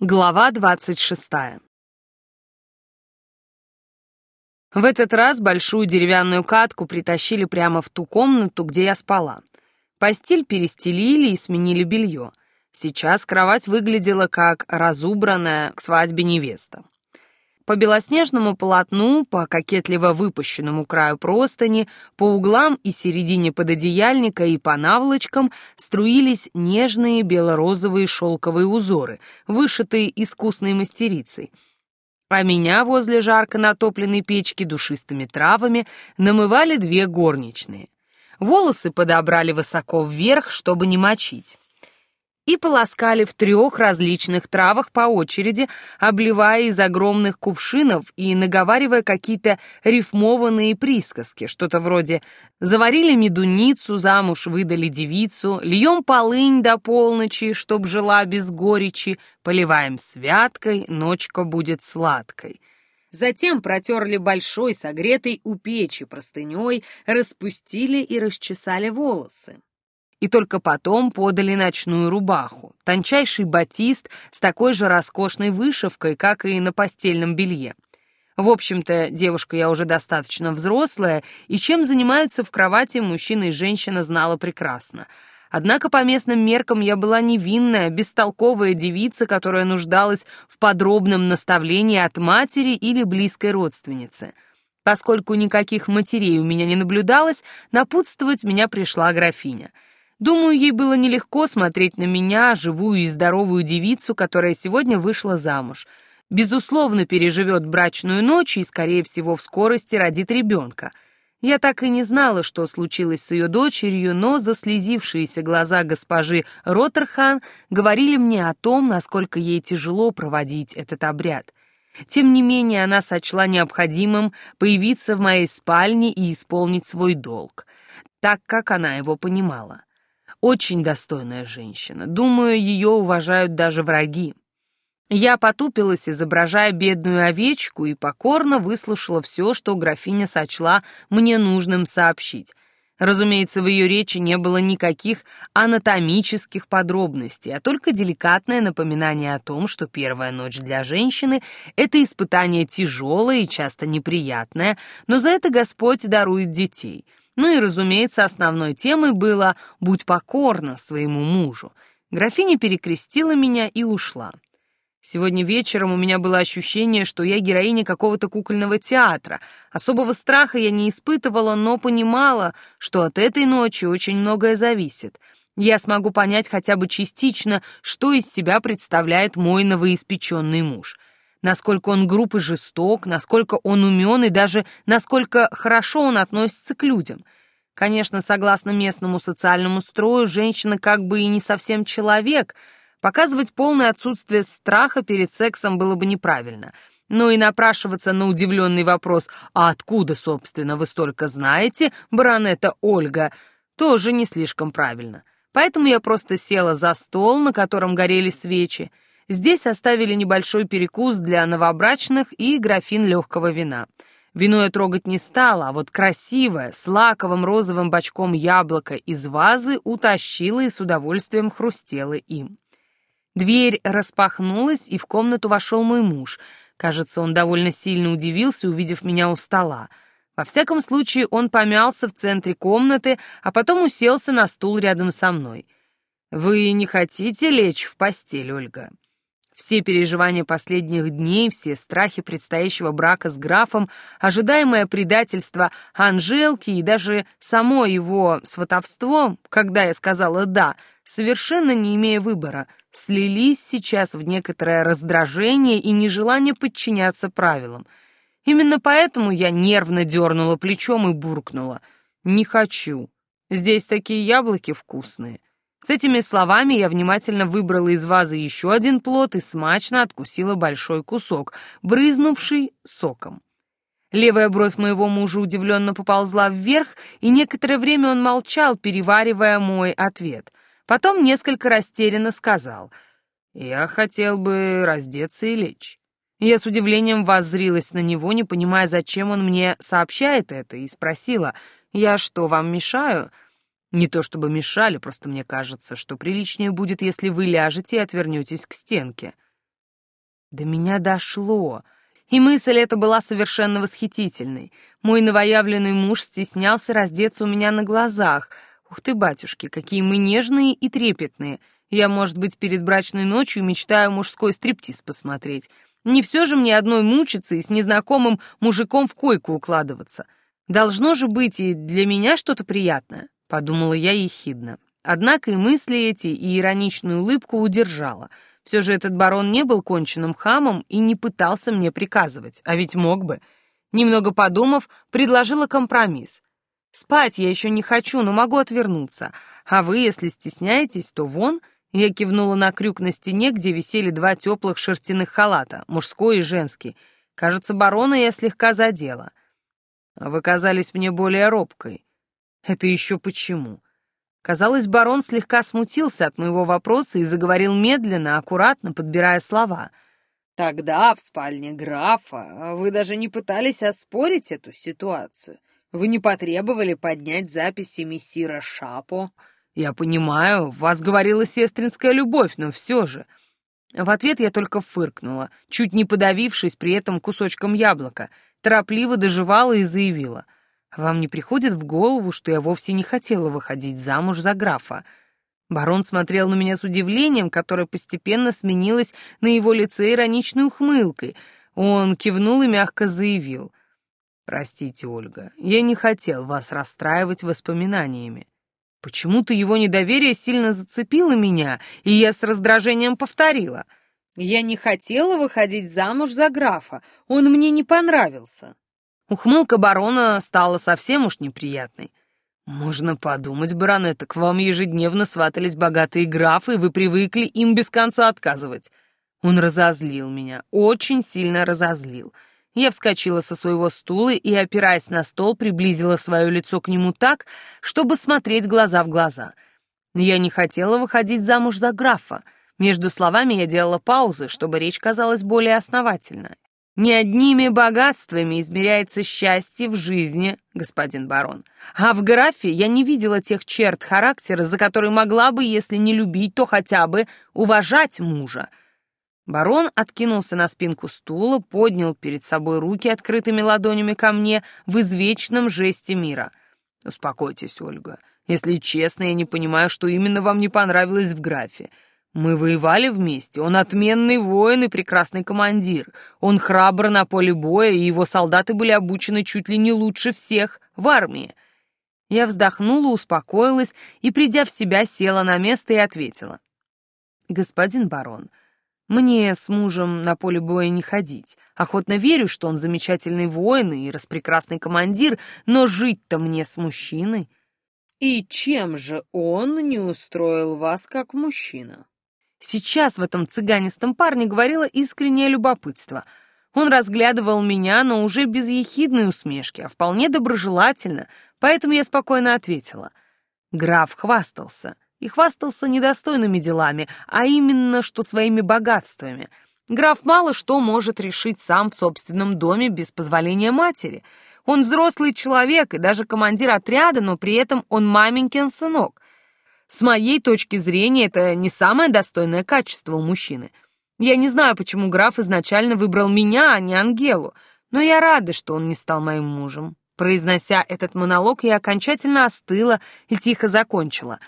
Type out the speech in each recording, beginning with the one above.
Глава двадцать шестая В этот раз большую деревянную катку притащили прямо в ту комнату, где я спала. Постель перестелили и сменили белье. Сейчас кровать выглядела как разубранная к свадьбе невеста. По белоснежному полотну, по кокетливо выпущенному краю простыни, по углам и середине пододеяльника и по наволочкам струились нежные бело-розовые шелковые узоры, вышитые искусной мастерицей. А меня возле жарко натопленной печки душистыми травами намывали две горничные. Волосы подобрали высоко вверх, чтобы не мочить и полоскали в трех различных травах по очереди, обливая из огромных кувшинов и наговаривая какие-то рифмованные присказки, что-то вроде «заварили медуницу, замуж выдали девицу, льем полынь до полночи, чтоб жила без горечи, поливаем святкой, ночка будет сладкой». Затем протерли большой, согретой у печи простыней, распустили и расчесали волосы и только потом подали ночную рубаху, тончайший батист с такой же роскошной вышивкой, как и на постельном белье. В общем-то, девушка я уже достаточно взрослая, и чем занимаются в кровати мужчина и женщина знала прекрасно. Однако по местным меркам я была невинная, бестолковая девица, которая нуждалась в подробном наставлении от матери или близкой родственницы. Поскольку никаких матерей у меня не наблюдалось, напутствовать меня пришла графиня — Думаю, ей было нелегко смотреть на меня, живую и здоровую девицу, которая сегодня вышла замуж. Безусловно, переживет брачную ночь и, скорее всего, в скорости родит ребенка. Я так и не знала, что случилось с ее дочерью, но заслезившиеся глаза госпожи Роттерхан говорили мне о том, насколько ей тяжело проводить этот обряд. Тем не менее, она сочла необходимым появиться в моей спальне и исполнить свой долг, так как она его понимала. Очень достойная женщина. Думаю, ее уважают даже враги. Я потупилась, изображая бедную овечку, и покорно выслушала все, что графиня сочла мне нужным сообщить. Разумеется, в ее речи не было никаких анатомических подробностей, а только деликатное напоминание о том, что первая ночь для женщины — это испытание тяжелое и часто неприятное, но за это Господь дарует детей — ну и, разумеется, основной темой было «Будь покорна своему мужу». Графиня перекрестила меня и ушла. Сегодня вечером у меня было ощущение, что я героиня какого-то кукольного театра. Особого страха я не испытывала, но понимала, что от этой ночи очень многое зависит. Я смогу понять хотя бы частично, что из себя представляет мой новоиспеченный муж насколько он груб и жесток, насколько он умен и даже насколько хорошо он относится к людям. Конечно, согласно местному социальному строю, женщина как бы и не совсем человек. Показывать полное отсутствие страха перед сексом было бы неправильно. Но и напрашиваться на удивленный вопрос «А откуда, собственно, вы столько знаете, баронета Ольга?» тоже не слишком правильно. Поэтому я просто села за стол, на котором горели свечи, Здесь оставили небольшой перекус для новобрачных и графин легкого вина. Вино я трогать не стала, а вот красивое, с лаковым розовым бочком яблоко из вазы утащила и с удовольствием хрустела им. Дверь распахнулась, и в комнату вошел мой муж. Кажется, он довольно сильно удивился, увидев меня у стола. Во всяком случае, он помялся в центре комнаты, а потом уселся на стул рядом со мной. «Вы не хотите лечь в постель, Ольга?» Все переживания последних дней, все страхи предстоящего брака с графом, ожидаемое предательство Анжелки и даже само его сватовство, когда я сказала «да», совершенно не имея выбора, слились сейчас в некоторое раздражение и нежелание подчиняться правилам. Именно поэтому я нервно дернула плечом и буркнула «не хочу». Здесь такие яблоки вкусные. С этими словами я внимательно выбрала из вазы еще один плод и смачно откусила большой кусок, брызнувший соком. Левая бровь моего мужа удивленно поползла вверх, и некоторое время он молчал, переваривая мой ответ. Потом несколько растерянно сказал, «Я хотел бы раздеться и лечь». Я с удивлением воззрилась на него, не понимая, зачем он мне сообщает это, и спросила, «Я что, вам мешаю?» Не то чтобы мешали, просто мне кажется, что приличнее будет, если вы ляжете и отвернетесь к стенке. До меня дошло. И мысль эта была совершенно восхитительной. Мой новоявленный муж стеснялся раздеться у меня на глазах. Ух ты, батюшки, какие мы нежные и трепетные. Я, может быть, перед брачной ночью мечтаю мужской стриптиз посмотреть. Не все же мне одной мучиться и с незнакомым мужиком в койку укладываться. Должно же быть и для меня что-то приятное, подумала я ехидно. Однако и мысли эти, и ироничную улыбку удержала. Все же этот барон не был конченным хамом и не пытался мне приказывать, а ведь мог бы. Немного подумав, предложила компромисс. Спать я еще не хочу, но могу отвернуться. А вы, если стесняетесь, то вон... Я кивнула на крюк на стене, где висели два теплых шерстяных халата, мужской и женский. Кажется, барона я слегка задела. Вы казались мне более робкой. Это еще почему? Казалось, барон слегка смутился от моего вопроса и заговорил медленно, аккуратно, подбирая слова. «Тогда в спальне графа вы даже не пытались оспорить эту ситуацию. Вы не потребовали поднять записи мессира Шапо. Я понимаю, в вас говорила сестринская любовь, но все же...» В ответ я только фыркнула, чуть не подавившись при этом кусочком яблока, торопливо доживала и заявила — вам не приходит в голову, что я вовсе не хотела выходить замуж за графа? Барон смотрел на меня с удивлением, которое постепенно сменилось на его лице ироничной ухмылкой. Он кивнул и мягко заявил. «Простите, Ольга, я не хотел вас расстраивать воспоминаниями. Почему-то его недоверие сильно зацепило меня, и я с раздражением повторила. Я не хотела выходить замуж за графа, он мне не понравился». Ухмылка барона стала совсем уж неприятной. «Можно подумать, баронетта, к вам ежедневно сватались богатые графы, и вы привыкли им без конца отказывать». Он разозлил меня, очень сильно разозлил. Я вскочила со своего стула и, опираясь на стол, приблизила свое лицо к нему так, чтобы смотреть глаза в глаза. Я не хотела выходить замуж за графа. Между словами я делала паузы, чтобы речь казалась более основательной. Не одними богатствами измеряется счастье в жизни, господин барон. А в графе я не видела тех черт характера, за которые могла бы, если не любить, то хотя бы уважать мужа. Барон откинулся на спинку стула, поднял перед собой руки открытыми ладонями ко мне в извечном жесте мира. «Успокойтесь, Ольга. Если честно, я не понимаю, что именно вам не понравилось в графе. Мы воевали вместе. Он отменный воин и прекрасный командир. Он храбр на поле боя, и его солдаты были обучены чуть ли не лучше всех в армии. Я вздохнула, успокоилась и, придя в себя, села на место и ответила. «Господин барон, мне с мужем на поле боя не ходить. Охотно верю, что он замечательный воин и распрекрасный командир, но жить-то мне с мужчиной». «И чем же он не устроил вас как мужчина?» Сейчас в этом цыганистом парне говорило искреннее любопытство. Он разглядывал меня, но уже без ехидной усмешки, а вполне доброжелательно, поэтому я спокойно ответила. Граф хвастался. И хвастался недостойными делами, а именно, что своими богатствами. Граф мало что может решить сам в собственном доме без позволения матери. Он взрослый человек и даже командир отряда, но при этом он маменькин сынок. С моей точки зрения, это не самое достойное качество у мужчины. Я не знаю, почему граф изначально выбрал меня, а не Ангелу, но я рада, что он не стал моим мужем. Произнося этот монолог, я окончательно остыла и тихо закончила.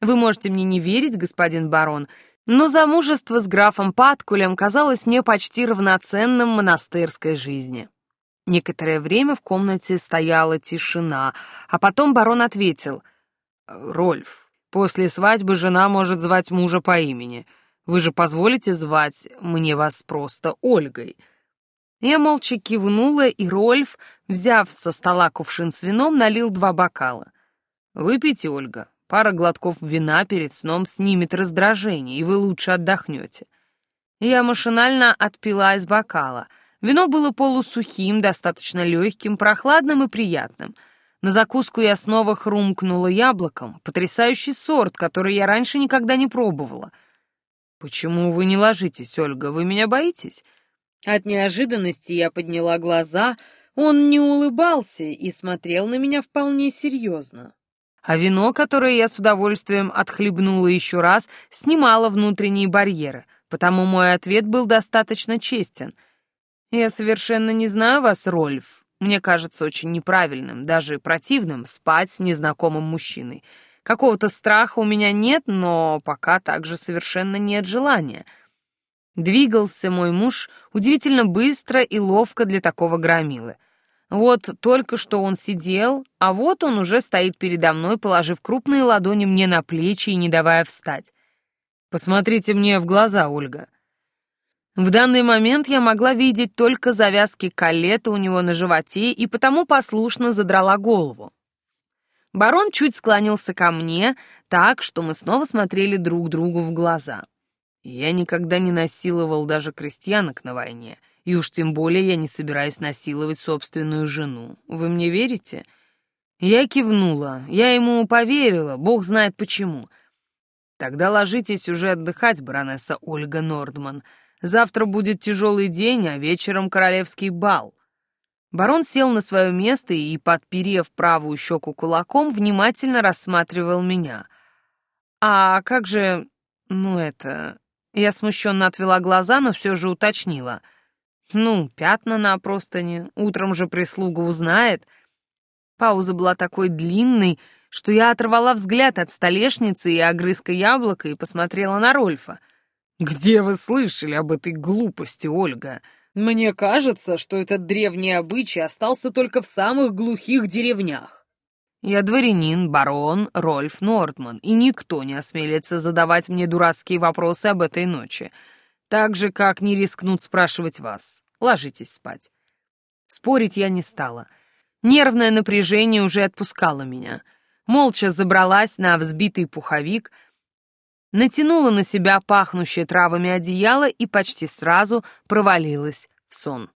Вы можете мне не верить, господин барон, но замужество с графом Паткулем казалось мне почти равноценным монастырской жизни. Некоторое время в комнате стояла тишина, а потом барон ответил. «Рольф, После свадьбы жена может звать мужа по имени. Вы же позволите звать мне вас просто Ольгой?» Я молча кивнула, и Рольф, взяв со стола кувшин с вином, налил два бокала. «Выпейте, Ольга. Пара глотков вина перед сном снимет раздражение, и вы лучше отдохнете». Я машинально отпила из бокала. Вино было полусухим, достаточно легким, прохладным и приятным — на закуску я снова хрумкнула яблоком, потрясающий сорт, который я раньше никогда не пробовала. «Почему вы не ложитесь, Ольга? Вы меня боитесь?» От неожиданности я подняла глаза, он не улыбался и смотрел на меня вполне серьезно. А вино, которое я с удовольствием отхлебнула еще раз, снимало внутренние барьеры. потому мой ответ был достаточно честен. «Я совершенно не знаю вас, Рольф. Мне кажется очень неправильным, даже противным спать с незнакомым мужчиной. Какого-то страха у меня нет, но пока также совершенно нет желания». Двигался мой муж удивительно быстро и ловко для такого громилы. Вот только что он сидел, а вот он уже стоит передо мной, положив крупные ладони мне на плечи и не давая встать. Посмотрите мне в глаза, Ольга. В данный момент я могла видеть только завязки колета у него на животе и потому послушно задрала голову. Барон чуть склонился ко мне, так, что мы снова смотрели друг другу в глаза. Я никогда не насиловал даже крестьянок на войне, и уж тем более я не собираюсь насиловать собственную жену. Вы мне верите? Я кивнула, я ему поверила, бог знает почему — Тогда ложитесь уже отдыхать, баронесса Ольга Нордман. Завтра будет тяжелый день, а вечером королевский бал. Барон сел на свое место и, подперев правую щеку кулаком, внимательно рассматривал меня. «А как же... ну это...» Я смущенно отвела глаза, но все же уточнила. «Ну, пятна на простыне, утром же прислуга узнает». Пауза была такой длинной, что я оторвала взгляд от столешницы и огрызка яблока и посмотрела на Рольфа. «Где вы слышали об этой глупости, Ольга? Мне кажется, что этот древний обычай остался только в самых глухих деревнях. Я дворянин, барон Рольф Нортман, и никто не осмелится задавать мне дурацкие вопросы об этой ночи. Так же, как не рискнут спрашивать вас. Ложитесь спать». Спорить я не стала. Нервное напряжение уже отпускало меня — молча забралась на взбитый пуховик, натянула на себя пахнущее травами одеяло и почти сразу провалилась в сон.